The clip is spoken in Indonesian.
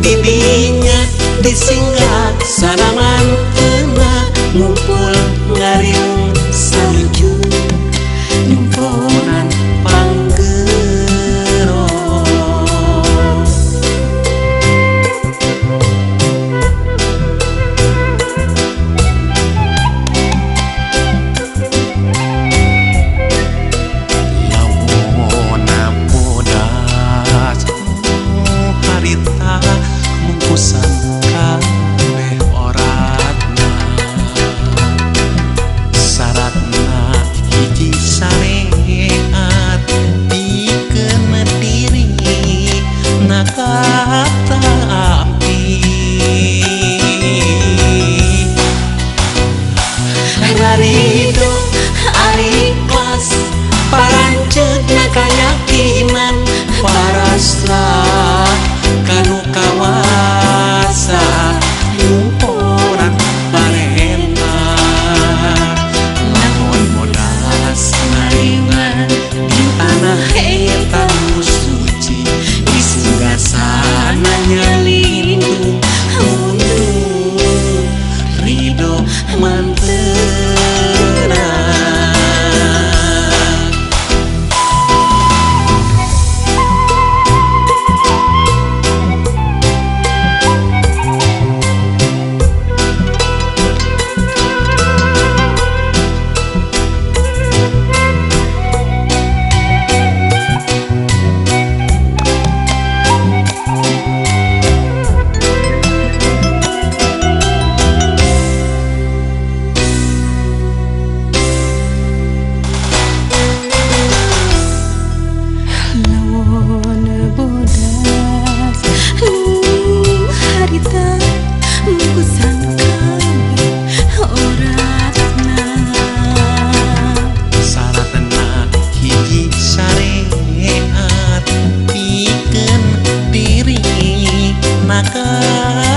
bibinya disinggah sana kau